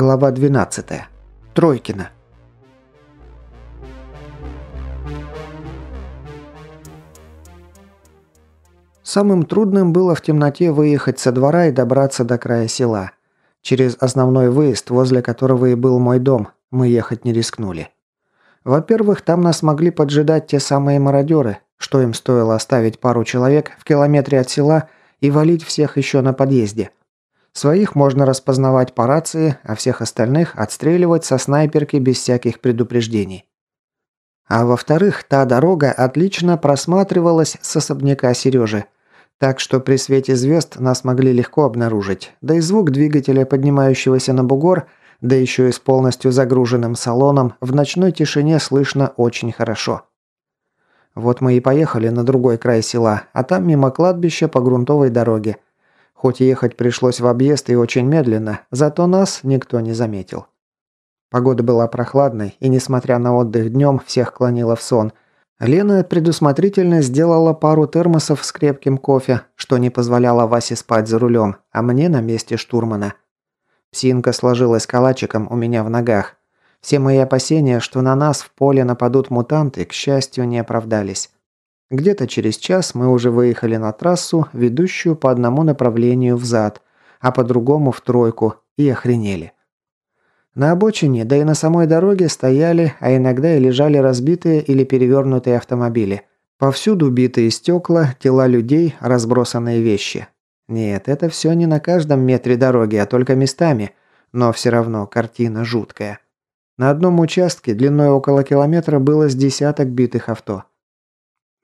Глава 12. Тройкина. Самым трудным было в темноте выехать со двора и добраться до края села. Через основной выезд, возле которого и был мой дом, мы ехать не рискнули. Во-первых, там нас могли поджидать те самые мародеры, что им стоило оставить пару человек в километре от села и валить всех еще на подъезде – Своих можно распознавать по рации, а всех остальных отстреливать со снайперки без всяких предупреждений. А во-вторых, та дорога отлично просматривалась с особняка Сережи. Так что при свете звезд нас могли легко обнаружить. Да и звук двигателя, поднимающегося на бугор, да еще и с полностью загруженным салоном, в ночной тишине слышно очень хорошо. Вот мы и поехали на другой край села, а там мимо кладбища по грунтовой дороге – Хоть ехать пришлось в объезд и очень медленно, зато нас никто не заметил. Погода была прохладной, и несмотря на отдых днем, всех клонила в сон. Лена предусмотрительно сделала пару термосов с крепким кофе, что не позволяло Васе спать за рулем, а мне на месте штурмана. Псинка сложилась калачиком у меня в ногах. Все мои опасения, что на нас в поле нападут мутанты, к счастью, не оправдались. Где-то через час мы уже выехали на трассу, ведущую по одному направлению в зад, а по другому в тройку, и охренели. На обочине, да и на самой дороге стояли, а иногда и лежали разбитые или перевернутые автомобили. Повсюду битые стекла, тела людей, разбросанные вещи. Нет, это все не на каждом метре дороги, а только местами, но все равно картина жуткая. На одном участке длиной около километра было с десяток битых авто.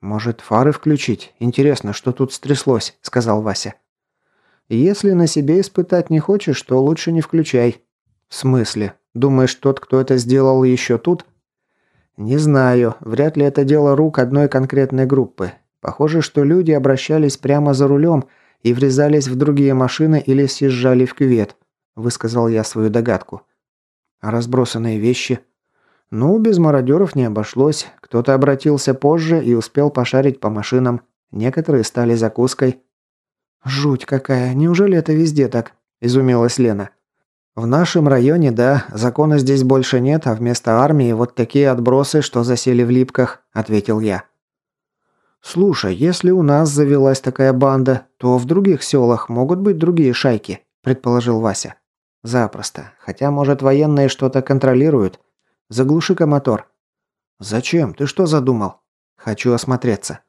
«Может, фары включить? Интересно, что тут стряслось», – сказал Вася. «Если на себе испытать не хочешь, то лучше не включай». «В смысле? Думаешь, тот, кто это сделал, еще тут?» «Не знаю. Вряд ли это дело рук одной конкретной группы. Похоже, что люди обращались прямо за рулем и врезались в другие машины или съезжали в кювет», – высказал я свою догадку. «А разбросанные вещи?» Ну, без мародеров не обошлось. Кто-то обратился позже и успел пошарить по машинам. Некоторые стали закуской. «Жуть какая! Неужели это везде так?» – изумилась Лена. «В нашем районе, да. Закона здесь больше нет, а вместо армии вот такие отбросы, что засели в липках», – ответил я. «Слушай, если у нас завелась такая банда, то в других селах могут быть другие шайки», – предположил Вася. «Запросто. Хотя, может, военные что-то контролируют. Заглуши-ка мотор». «Зачем? Ты что задумал?» «Хочу осмотреться».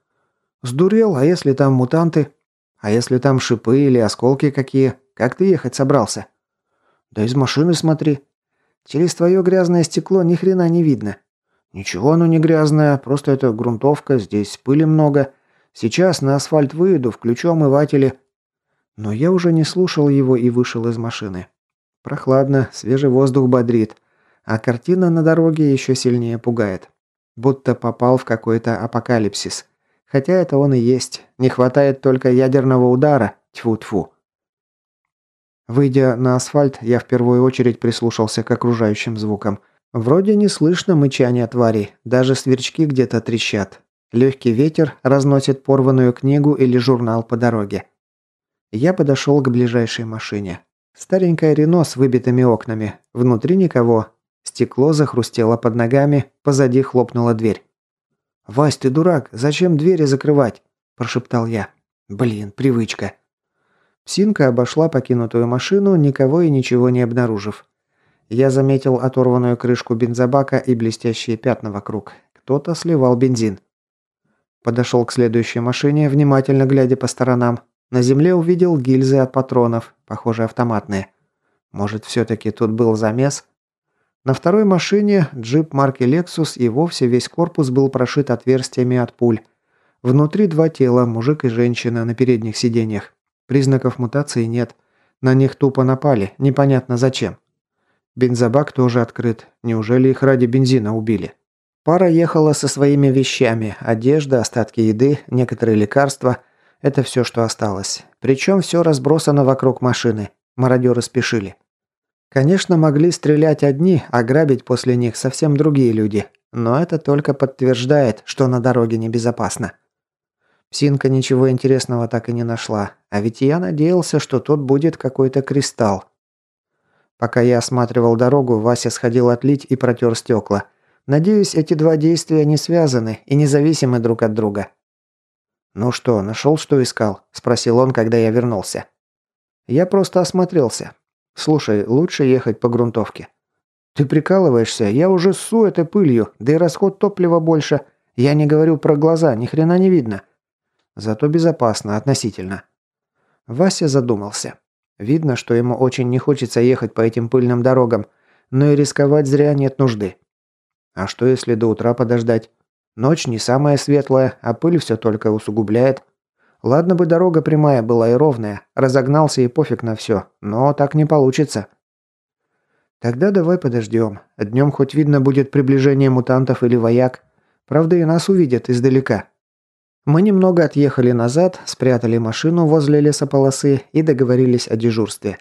«Сдурел? А если там мутанты? А если там шипы или осколки какие? Как ты ехать собрался?» «Да из машины смотри. Через твое грязное стекло ни хрена не видно». «Ничего оно не грязное, просто это грунтовка, здесь пыли много. Сейчас на асфальт выйду, включу омыватели». Но я уже не слушал его и вышел из машины. Прохладно, свежий воздух бодрит. А картина на дороге еще сильнее пугает. Будто попал в какой-то апокалипсис. Хотя это он и есть. Не хватает только ядерного удара. Тьфу-тьфу. Выйдя на асфальт, я в первую очередь прислушался к окружающим звукам. Вроде не слышно мычания тварей, даже сверчки где-то трещат. Легкий ветер разносит порванную книгу или журнал по дороге. Я подошел к ближайшей машине. Старенькая Рено с выбитыми окнами. Внутри никого, Стекло захрустело под ногами, позади хлопнула дверь. «Вась, ты дурак, зачем двери закрывать?» – прошептал я. «Блин, привычка». Псинка обошла покинутую машину, никого и ничего не обнаружив. Я заметил оторванную крышку бензобака и блестящие пятна вокруг. Кто-то сливал бензин. Подошел к следующей машине, внимательно глядя по сторонам. На земле увидел гильзы от патронов, похоже, автоматные. Может, все-таки тут был замес? На второй машине, джип марки Lexus, и вовсе весь корпус был прошит отверстиями от пуль. Внутри два тела, мужик и женщина на передних сиденьях. Признаков мутации нет. На них тупо напали, непонятно зачем. Бензобак тоже открыт. Неужели их ради бензина убили? Пара ехала со своими вещами. Одежда, остатки еды, некоторые лекарства. Это все, что осталось. Причем все разбросано вокруг машины. Мародеры спешили. Конечно, могли стрелять одни, а грабить после них совсем другие люди. Но это только подтверждает, что на дороге небезопасно. Псинка ничего интересного так и не нашла. А ведь я надеялся, что тут будет какой-то кристалл. Пока я осматривал дорогу, Вася сходил отлить и протер стекла. Надеюсь, эти два действия не связаны и независимы друг от друга. «Ну что, нашел, что искал?» – спросил он, когда я вернулся. Я просто осмотрелся. «Слушай, лучше ехать по грунтовке». «Ты прикалываешься? Я уже ссу этой пылью, да и расход топлива больше. Я не говорю про глаза, ни хрена не видно». «Зато безопасно, относительно». Вася задумался. Видно, что ему очень не хочется ехать по этим пыльным дорогам, но и рисковать зря нет нужды. А что если до утра подождать? Ночь не самая светлая, а пыль все только усугубляет. Ладно бы дорога прямая была и ровная, разогнался и пофиг на все, но так не получится. Тогда давай подождем. Днем хоть видно будет приближение мутантов или вояк. Правда, и нас увидят издалека. Мы немного отъехали назад, спрятали машину возле лесополосы и договорились о дежурстве.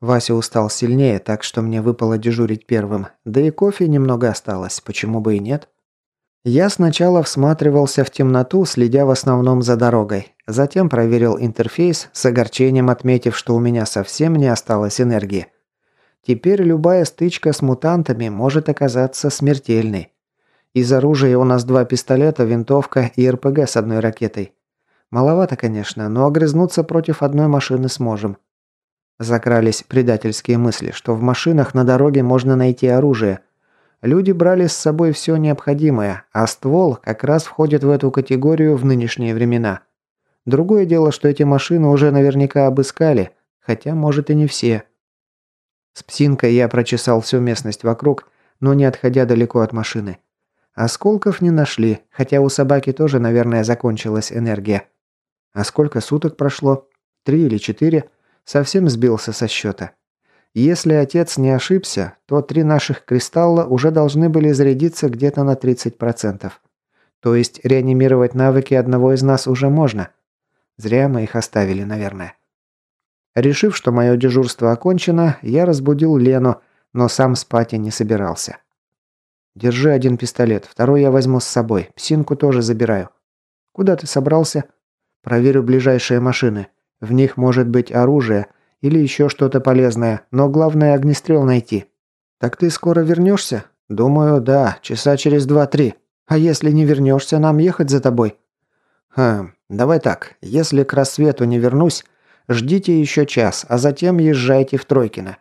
Вася устал сильнее, так что мне выпало дежурить первым. Да и кофе немного осталось, почему бы и нет. Я сначала всматривался в темноту, следя в основном за дорогой. Затем проверил интерфейс, с огорчением отметив, что у меня совсем не осталось энергии. Теперь любая стычка с мутантами может оказаться смертельной. Из оружия у нас два пистолета, винтовка и РПГ с одной ракетой. Маловато, конечно, но огрызнуться против одной машины сможем. Закрались предательские мысли, что в машинах на дороге можно найти оружие. Люди брали с собой все необходимое, а ствол как раз входит в эту категорию в нынешние времена. Другое дело, что эти машины уже наверняка обыскали, хотя, может, и не все. С псинкой я прочесал всю местность вокруг, но не отходя далеко от машины. Осколков не нашли, хотя у собаки тоже, наверное, закончилась энергия. А сколько суток прошло? Три или четыре? Совсем сбился со счета. Если отец не ошибся, то три наших кристалла уже должны были зарядиться где-то на 30%. То есть реанимировать навыки одного из нас уже можно. Зря мы их оставили, наверное. Решив, что мое дежурство окончено, я разбудил Лену, но сам спать и не собирался. Держи один пистолет, второй я возьму с собой. Псинку тоже забираю. Куда ты собрался? Проверю ближайшие машины. В них может быть оружие или еще что-то полезное, но главное огнестрел найти. Так ты скоро вернешься? Думаю, да, часа через два-три. А если не вернешься, нам ехать за тобой? Хм, давай так. Если к рассвету не вернусь, ждите еще час, а затем езжайте в Тройкино.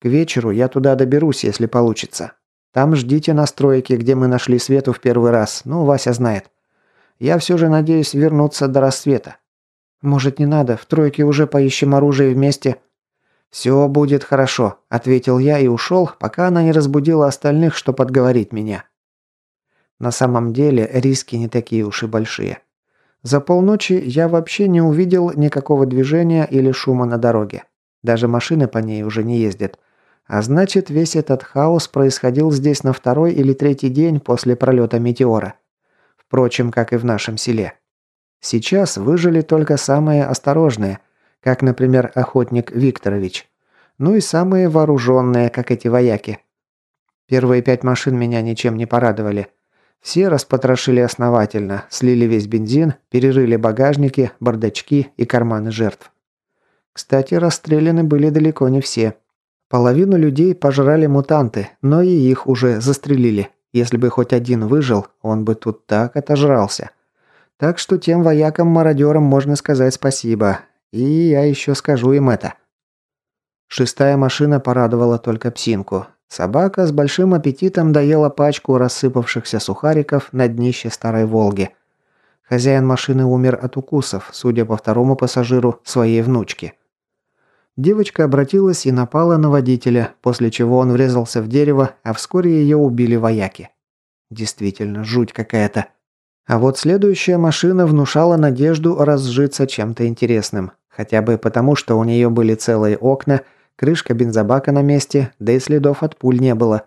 К вечеру я туда доберусь, если получится. Там ждите на стройке, где мы нашли Свету в первый раз. Ну, Вася знает. Я все же надеюсь вернуться до рассвета. Может, не надо, в тройке уже поищем оружие вместе. Все будет хорошо, ответил я и ушел, пока она не разбудила остальных, что подговорить меня. На самом деле, риски не такие уж и большие. За полночи я вообще не увидел никакого движения или шума на дороге. Даже машины по ней уже не ездят. А значит, весь этот хаос происходил здесь на второй или третий день после пролета метеора. Впрочем, как и в нашем селе. Сейчас выжили только самые осторожные, как, например, охотник Викторович. Ну и самые вооруженные, как эти вояки. Первые пять машин меня ничем не порадовали. Все распотрошили основательно, слили весь бензин, перерыли багажники, бардачки и карманы жертв. Кстати, расстреляны были далеко не все. Половину людей пожрали мутанты, но и их уже застрелили. Если бы хоть один выжил, он бы тут так отожрался. Так что тем воякам-мародерам можно сказать спасибо. И я еще скажу им это. Шестая машина порадовала только псинку. Собака с большим аппетитом доела пачку рассыпавшихся сухариков на днище старой «Волги». Хозяин машины умер от укусов, судя по второму пассажиру, своей внучки. Девочка обратилась и напала на водителя, после чего он врезался в дерево, а вскоре ее убили вояки. Действительно, жуть какая-то. А вот следующая машина внушала надежду разжиться чем-то интересным. Хотя бы потому, что у нее были целые окна, крышка бензобака на месте, да и следов от пуль не было.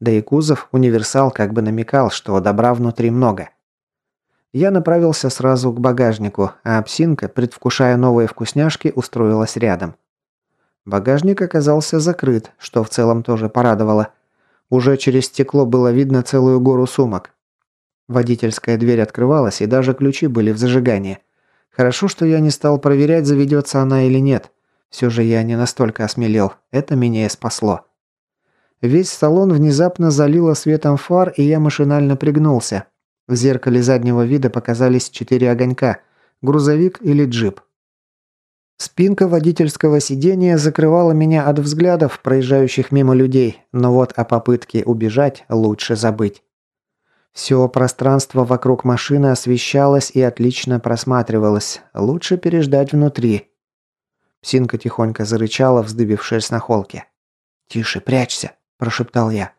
Да и кузов универсал как бы намекал, что добра внутри много. Я направился сразу к багажнику, а псинка, предвкушая новые вкусняшки, устроилась рядом. Багажник оказался закрыт, что в целом тоже порадовало. Уже через стекло было видно целую гору сумок. Водительская дверь открывалась, и даже ключи были в зажигании. Хорошо, что я не стал проверять, заведется она или нет. Все же я не настолько осмелел, это меня и спасло. Весь салон внезапно залило светом фар, и я машинально пригнулся. В зеркале заднего вида показались четыре огонька – грузовик или джип. Спинка водительского сидения закрывала меня от взглядов проезжающих мимо людей, но вот о попытке убежать лучше забыть. Все пространство вокруг машины освещалось и отлично просматривалось. Лучше переждать внутри. Псинка тихонько зарычала, вздыбившись на холке. «Тише, прячься!» – прошептал я.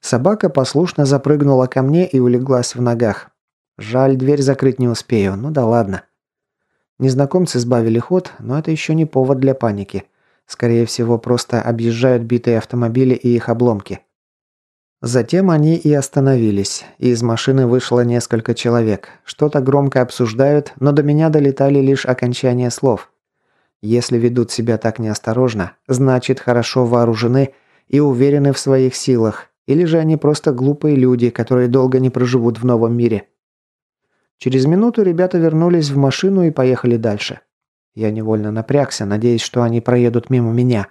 Собака послушно запрыгнула ко мне и улеглась в ногах. Жаль, дверь закрыть не успею, ну да ладно. Незнакомцы сбавили ход, но это еще не повод для паники. Скорее всего, просто объезжают битые автомобили и их обломки. Затем они и остановились, из машины вышло несколько человек. Что-то громко обсуждают, но до меня долетали лишь окончания слов. Если ведут себя так неосторожно, значит хорошо вооружены и уверены в своих силах, или же они просто глупые люди, которые долго не проживут в новом мире. Через минуту ребята вернулись в машину и поехали дальше. Я невольно напрягся, надеясь, что они проедут мимо меня.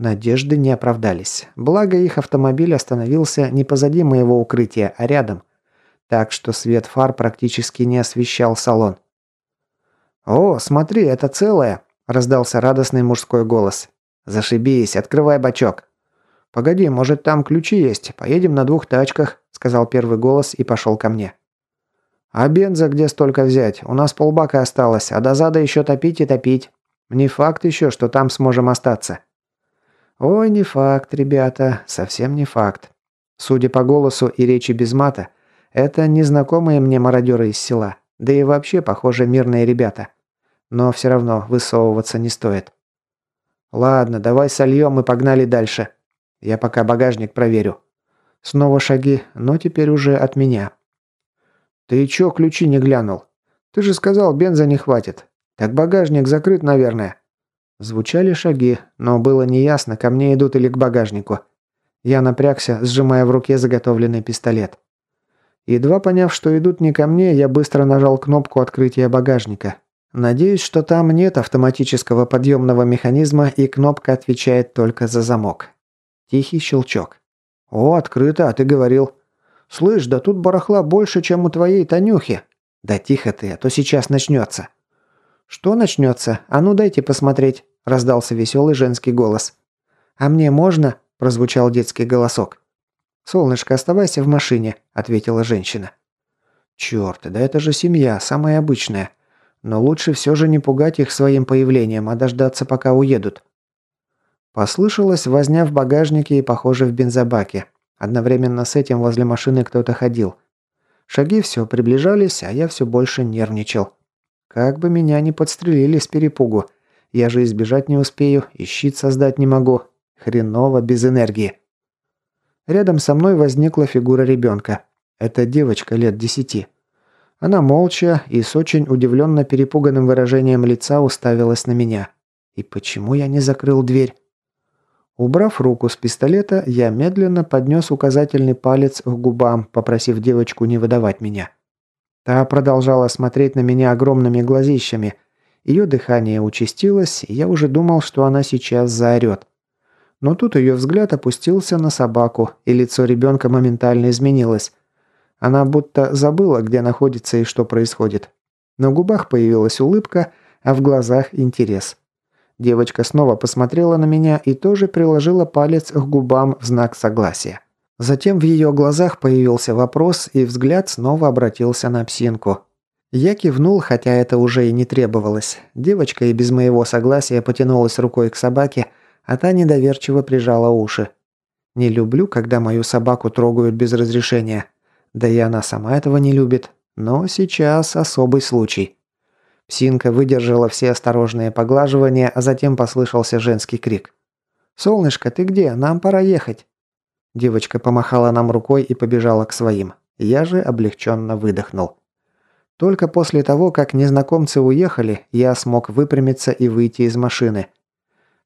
Надежды не оправдались. Благо их автомобиль остановился не позади моего укрытия, а рядом. Так что свет фар практически не освещал салон. «О, смотри, это целое!» – раздался радостный мужской голос. «Зашибись, открывай бачок!» «Погоди, может там ключи есть? Поедем на двух тачках», – сказал первый голос и пошел ко мне. «А бенза где столько взять? У нас полбака осталось, а до зада еще топить и топить. Не факт еще, что там сможем остаться». Ой, не факт, ребята, совсем не факт. Судя по голосу и речи без мата, это незнакомые мне мародеры из села, да и вообще, похоже, мирные ребята. Но все равно высовываться не стоит. Ладно, давай сольем и погнали дальше. Я пока багажник проверю. Снова шаги, но теперь уже от меня. Ты чё ключи не глянул? Ты же сказал, бенза не хватит. Так багажник закрыт, наверное. Звучали шаги, но было неясно, ко мне идут или к багажнику. Я напрягся, сжимая в руке заготовленный пистолет. Едва поняв, что идут не ко мне, я быстро нажал кнопку открытия багажника. Надеюсь, что там нет автоматического подъемного механизма и кнопка отвечает только за замок. Тихий щелчок. «О, открыто, а ты говорил». «Слышь, да тут барахла больше, чем у твоей Танюхи». «Да тихо ты, а то сейчас начнется». «Что начнется? А ну дайте посмотреть». – раздался веселый женский голос. «А мне можно?» – прозвучал детский голосок. «Солнышко, оставайся в машине», – ответила женщина. «Черт, да это же семья, самая обычная. Но лучше все же не пугать их своим появлением, а дождаться, пока уедут». Послышалось возня в багажнике и, похоже, в бензобаке. Одновременно с этим возле машины кто-то ходил. Шаги все приближались, а я все больше нервничал. Как бы меня не подстрелили с перепугу. Я же избежать не успею, и щит создать не могу. Хреново без энергии. Рядом со мной возникла фигура ребенка. Это девочка лет десяти. Она молча и с очень удивленно перепуганным выражением лица уставилась на меня. И почему я не закрыл дверь? Убрав руку с пистолета, я медленно поднес указательный палец к губам, попросив девочку не выдавать меня. Та продолжала смотреть на меня огромными глазищами – ее дыхание участилось, и я уже думал, что она сейчас заорет. Но тут ее взгляд опустился на собаку, и лицо ребенка моментально изменилось. Она будто забыла, где находится и что происходит. На губах появилась улыбка, а в глазах интерес. Девочка снова посмотрела на меня и тоже приложила палец к губам в знак согласия. Затем в ее глазах появился вопрос, и взгляд снова обратился на псинку. Я кивнул, хотя это уже и не требовалось. Девочка и без моего согласия потянулась рукой к собаке, а та недоверчиво прижала уши. Не люблю, когда мою собаку трогают без разрешения. Да и она сама этого не любит. Но сейчас особый случай. Псинка выдержала все осторожные поглаживания, а затем послышался женский крик. «Солнышко, ты где? Нам пора ехать». Девочка помахала нам рукой и побежала к своим. Я же облегченно выдохнул. Только после того, как незнакомцы уехали, я смог выпрямиться и выйти из машины.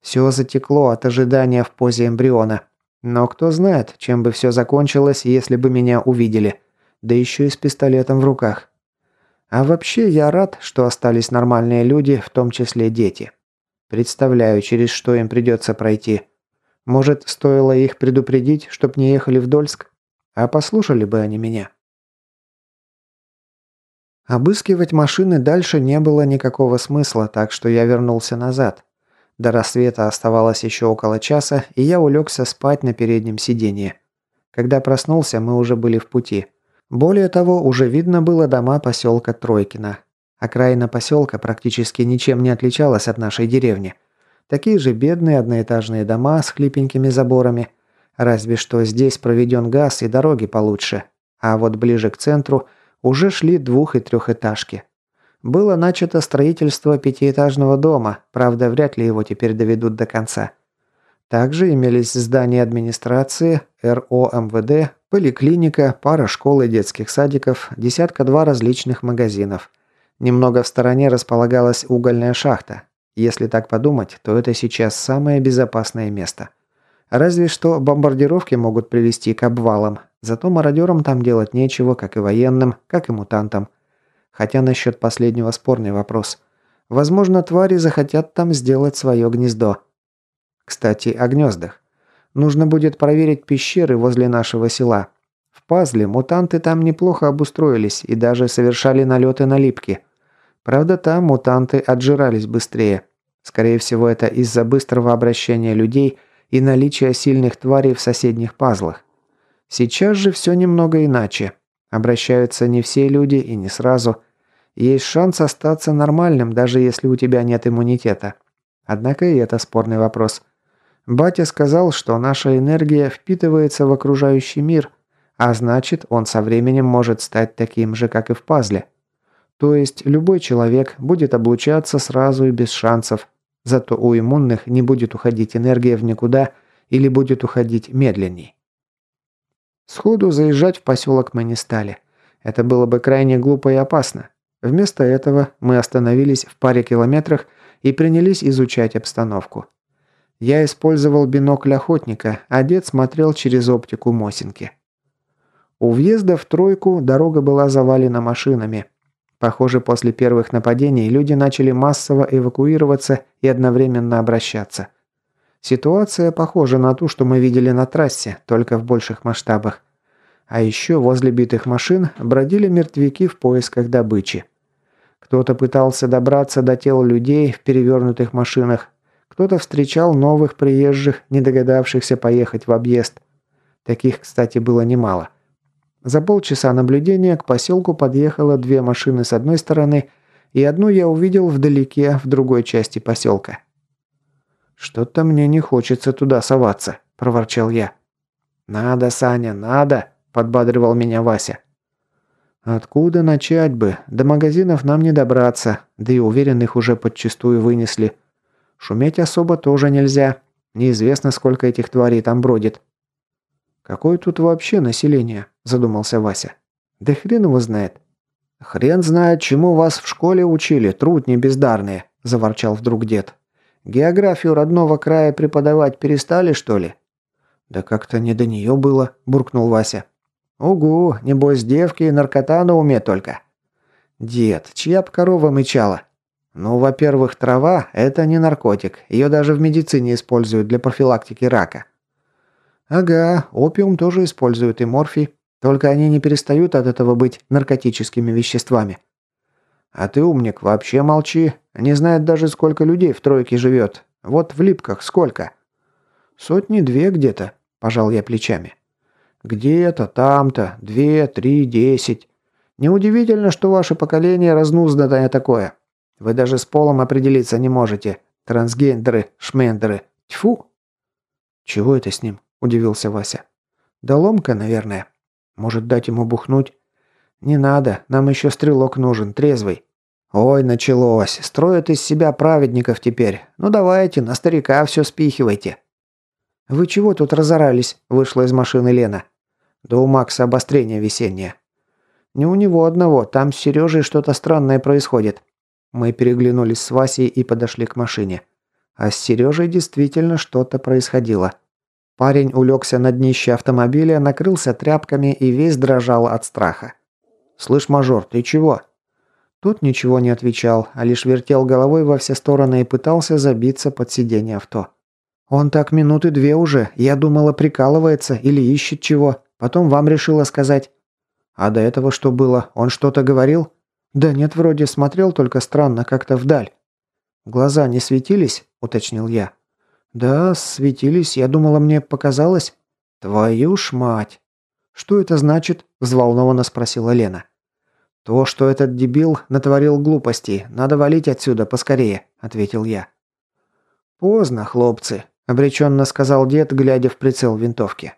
Все затекло от ожидания в позе эмбриона. Но кто знает, чем бы все закончилось, если бы меня увидели. Да еще и с пистолетом в руках. А вообще я рад, что остались нормальные люди, в том числе дети. Представляю, через что им придется пройти. Может, стоило их предупредить, чтоб не ехали в Дольск? А послушали бы они меня. Обыскивать машины дальше не было никакого смысла, так что я вернулся назад. До рассвета оставалось еще около часа, и я улегся спать на переднем сиденье. Когда проснулся, мы уже были в пути. Более того, уже видно было дома поселка Тройкино. Окраина поселка практически ничем не отличалась от нашей деревни. Такие же бедные одноэтажные дома с хлипенькими заборами. Разве что здесь проведен газ и дороги получше. А вот ближе к центру уже шли двух- и трехэтажки. Было начато строительство пятиэтажного дома, правда, вряд ли его теперь доведут до конца. Также имелись здания администрации, РО МВД, поликлиника, пара школ и детских садиков, десятка-два различных магазинов. Немного в стороне располагалась угольная шахта. Если так подумать, то это сейчас самое безопасное место. Разве что бомбардировки могут привести к обвалам, зато мародерам там делать нечего, как и военным, как и мутантам. Хотя насчет последнего спорный вопрос. Возможно, твари захотят там сделать свое гнездо. Кстати, о гнездах. Нужно будет проверить пещеры возле нашего села. В пазле мутанты там неплохо обустроились и даже совершали налеты на липки. Правда, там мутанты отжирались быстрее. Скорее всего, это из-за быстрого обращения людей и наличия сильных тварей в соседних пазлах. Сейчас же все немного иначе. Обращаются не все люди и не сразу. Есть шанс остаться нормальным, даже если у тебя нет иммунитета. Однако и это спорный вопрос. Батя сказал, что наша энергия впитывается в окружающий мир, а значит, он со временем может стать таким же, как и в пазле. То есть любой человек будет облучаться сразу и без шансов, зато у иммунных не будет уходить энергия в никуда или будет уходить медленней. Сходу заезжать в поселок мы не стали. Это было бы крайне глупо и опасно. Вместо этого мы остановились в паре километрах и принялись изучать обстановку. Я использовал бинокль охотника, а дед смотрел через оптику Мосинки. У въезда в тройку дорога была завалена машинами. Похоже, после первых нападений люди начали массово эвакуироваться и одновременно обращаться. Ситуация похожа на ту, что мы видели на трассе, только в больших масштабах. А еще возле битых машин бродили мертвяки в поисках добычи. Кто-то пытался добраться до тел людей в перевернутых машинах, кто-то встречал новых приезжих, не догадавшихся поехать в объезд. Таких, кстати, было немало. За полчаса наблюдения к поселку подъехало две машины с одной стороны, и одну я увидел вдалеке, в другой части поселка. «Что-то мне не хочется туда соваться», – проворчал я. «Надо, Саня, надо», – подбадривал меня Вася. «Откуда начать бы? До магазинов нам не добраться, да и уверен, их уже подчистую вынесли. Шуметь особо тоже нельзя. Неизвестно, сколько этих тварей там бродит». «Какое тут вообще население?» – задумался Вася. «Да хрен его знает». «Хрен знает, чему вас в школе учили, трудни бездарные», – заворчал вдруг дед. Географию родного края преподавать перестали, что ли?» «Да как-то не до нее было», – буркнул Вася. «Угу, небось девки и наркота на уме только». «Дед, чья б корова мычала?» «Ну, во-первых, трава – это не наркотик. Ее даже в медицине используют для профилактики рака». «Ага, опиум тоже используют и морфий. Только они не перестают от этого быть наркотическими веществами». «А ты, умник, вообще молчи. Не знает даже, сколько людей в тройке живет. Вот в Липках сколько?» «Сотни-две где-то», – пожал я плечами. «Где-то, там-то, две, три, десять. Неудивительно, что ваше поколение разнузданное такое. Вы даже с полом определиться не можете. Трансгендеры, шмендеры. Тьфу!» «Чего это с ним?» – удивился Вася. «Да ломка, наверное. Может, дать ему бухнуть?» «Не надо, нам еще стрелок нужен, трезвый». «Ой, началось. Строят из себя праведников теперь. Ну давайте, на старика все спихивайте». «Вы чего тут разорались?» – вышла из машины Лена. «Да у Макса обострение весеннее». «Не у него одного, там с Сережей что-то странное происходит». Мы переглянулись с Васей и подошли к машине. А с Сережей действительно что-то происходило. Парень улегся на днище автомобиля, накрылся тряпками и весь дрожал от страха. «Слышь, мажор, ты чего?» Тот ничего не отвечал, а лишь вертел головой во все стороны и пытался забиться под сиденье авто. «Он так минуты две уже. Я думала, прикалывается или ищет чего. Потом вам решила сказать». «А до этого что было? Он что-то говорил?» «Да нет, вроде смотрел, только странно, как-то вдаль». «Глаза не светились?» – уточнил я. «Да, светились. Я думала, мне показалось». «Твою ж мать!» «Что это значит?» – взволнованно спросила Лена. «То, что этот дебил натворил глупостей. Надо валить отсюда поскорее», – ответил я. «Поздно, хлопцы», – обреченно сказал дед, глядя в прицел винтовки.